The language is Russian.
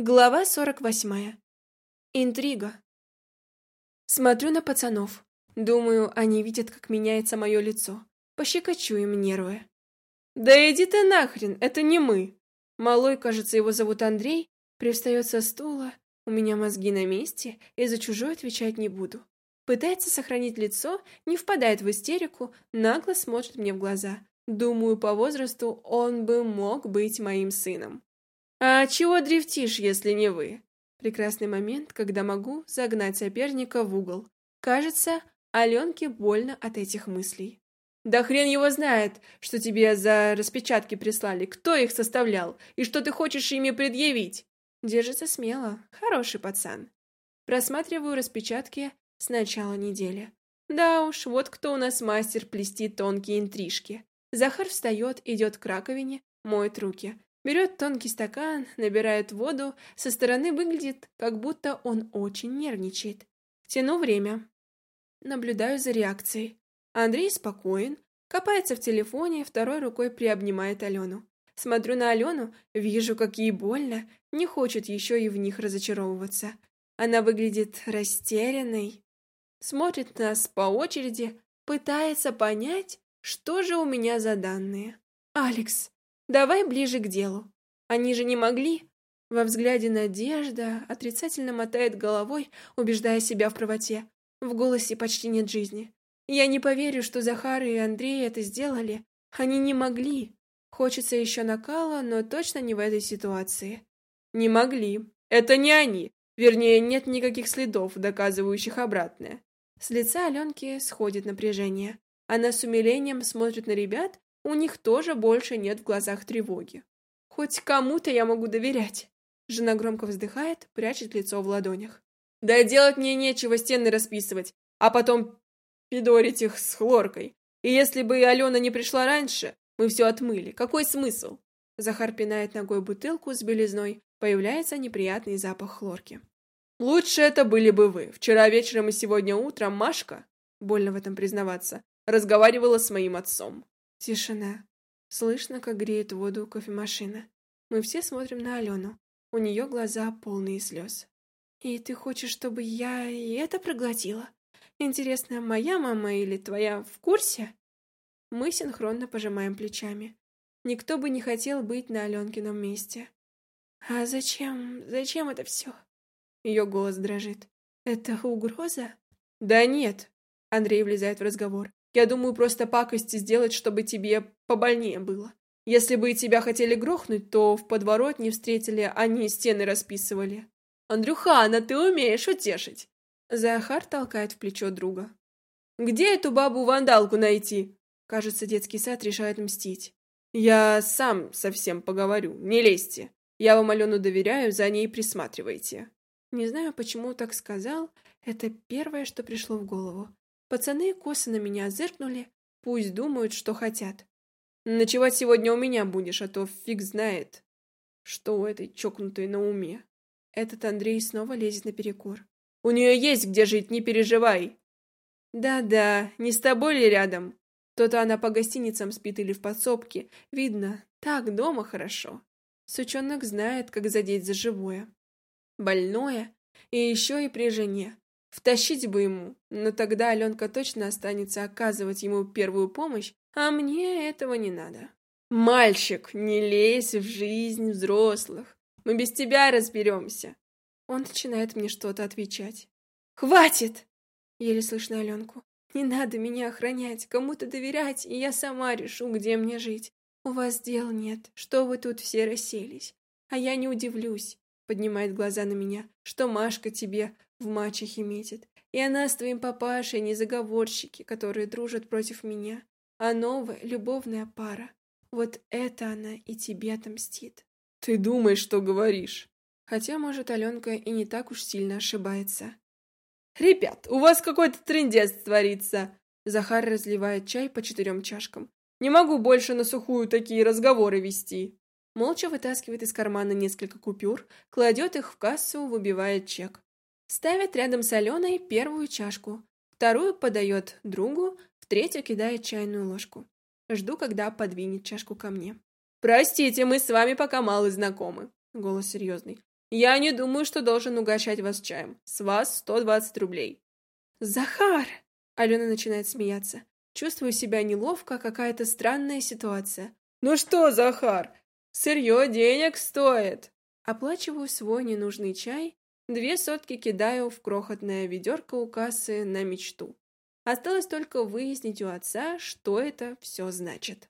Глава 48. Интрига. Смотрю на пацанов. Думаю, они видят, как меняется мое лицо. Пощекочу им нервы. «Да иди ты нахрен, это не мы!» Малой, кажется, его зовут Андрей, привстает со стула. У меня мозги на месте, и за чужой отвечать не буду. Пытается сохранить лицо, не впадает в истерику, нагло смотрит мне в глаза. Думаю, по возрасту он бы мог быть моим сыном. «А чего дрифтишь, если не вы?» Прекрасный момент, когда могу загнать соперника в угол. Кажется, Аленке больно от этих мыслей. «Да хрен его знает, что тебе за распечатки прислали, кто их составлял, и что ты хочешь ими предъявить!» Держится смело, хороший пацан. Просматриваю распечатки с начала недели. Да уж, вот кто у нас мастер плести тонкие интрижки. Захар встает, идет к раковине, моет руки. Берет тонкий стакан, набирает воду, со стороны выглядит, как будто он очень нервничает. Тяну время. Наблюдаю за реакцией. Андрей спокоен, копается в телефоне, второй рукой приобнимает Алену. Смотрю на Алену, вижу, как ей больно, не хочет еще и в них разочаровываться. Она выглядит растерянной. Смотрит нас по очереди, пытается понять, что же у меня за данные. «Алекс, Давай ближе к делу. Они же не могли. Во взгляде надежда отрицательно мотает головой, убеждая себя в правоте. В голосе почти нет жизни. Я не поверю, что Захар и Андрей это сделали. Они не могли. Хочется еще накала, но точно не в этой ситуации. Не могли. Это не они. Вернее, нет никаких следов, доказывающих обратное. С лица Аленки сходит напряжение. Она с умилением смотрит на ребят, у них тоже больше нет в глазах тревоги. Хоть кому-то я могу доверять. Жена громко вздыхает, прячет лицо в ладонях. Да делать мне нечего стены расписывать, а потом пидорить их с хлоркой. И если бы Алена не пришла раньше, мы все отмыли. Какой смысл? Захар пинает ногой бутылку с белизной, появляется неприятный запах хлорки. Лучше это были бы вы. Вчера вечером и сегодня утром Машка, больно в этом признаваться, разговаривала с моим отцом. Тишина. Слышно, как греет воду кофемашина. Мы все смотрим на Алену. У нее глаза полные слез. «И ты хочешь, чтобы я и это проглотила? Интересно, моя мама или твоя в курсе?» Мы синхронно пожимаем плечами. Никто бы не хотел быть на Аленкином месте. «А зачем? Зачем это все?» Ее голос дрожит. «Это угроза?» «Да нет!» Андрей влезает в разговор. Я думаю, просто пакости сделать, чтобы тебе побольнее было. Если бы и тебя хотели грохнуть, то в подворотне встретили, они стены расписывали. Андрюхана, ты умеешь утешить. Захар толкает в плечо друга. Где эту бабу-вандалку найти? Кажется, детский сад решает мстить. Я сам совсем поговорю, не лезьте. Я вам Алену доверяю, за ней присматривайте. Не знаю, почему так сказал, это первое, что пришло в голову. Пацаны косо на меня зыркнули, пусть думают, что хотят. Ночевать сегодня у меня будешь, а то фиг знает, что у этой чокнутой на уме. Этот Андрей снова лезет наперекор. У нее есть где жить, не переживай. Да-да, не с тобой ли рядом? То-то она по гостиницам спит или в подсобке. Видно, так дома хорошо. Сучонок знает, как задеть за живое. Больное, и еще и при жене. Втащить бы ему, но тогда Аленка точно останется оказывать ему первую помощь, а мне этого не надо. «Мальчик, не лезь в жизнь взрослых, мы без тебя разберемся!» Он начинает мне что-то отвечать. «Хватит!» Еле слышно Аленку. «Не надо меня охранять, кому-то доверять, и я сама решу, где мне жить. У вас дел нет, что вы тут все расселись. А я не удивлюсь, поднимает глаза на меня, что Машка тебе в мачехе метит. И она с твоим папашей не заговорщики, которые дружат против меня, а новая любовная пара. Вот это она и тебе отомстит. Ты думаешь, что говоришь? Хотя, может, Аленка и не так уж сильно ошибается. «Ребят, у вас какой-то трендец творится!» Захар разливает чай по четырем чашкам. «Не могу больше на сухую такие разговоры вести!» Молча вытаскивает из кармана несколько купюр, кладет их в кассу, выбивает чек. Ставит рядом с Аленой первую чашку, вторую подает другу, в третью кидает чайную ложку. Жду, когда подвинет чашку ко мне. «Простите, мы с вами пока мало знакомы», — голос серьезный. Я не думаю, что должен угощать вас чаем. С вас 120 рублей. Захар! Алена начинает смеяться. Чувствую себя неловко, какая-то странная ситуация. Ну что, Захар, сырье денег стоит. Оплачиваю свой ненужный чай, две сотки кидаю в крохотное ведерко у кассы на мечту. Осталось только выяснить у отца, что это все значит.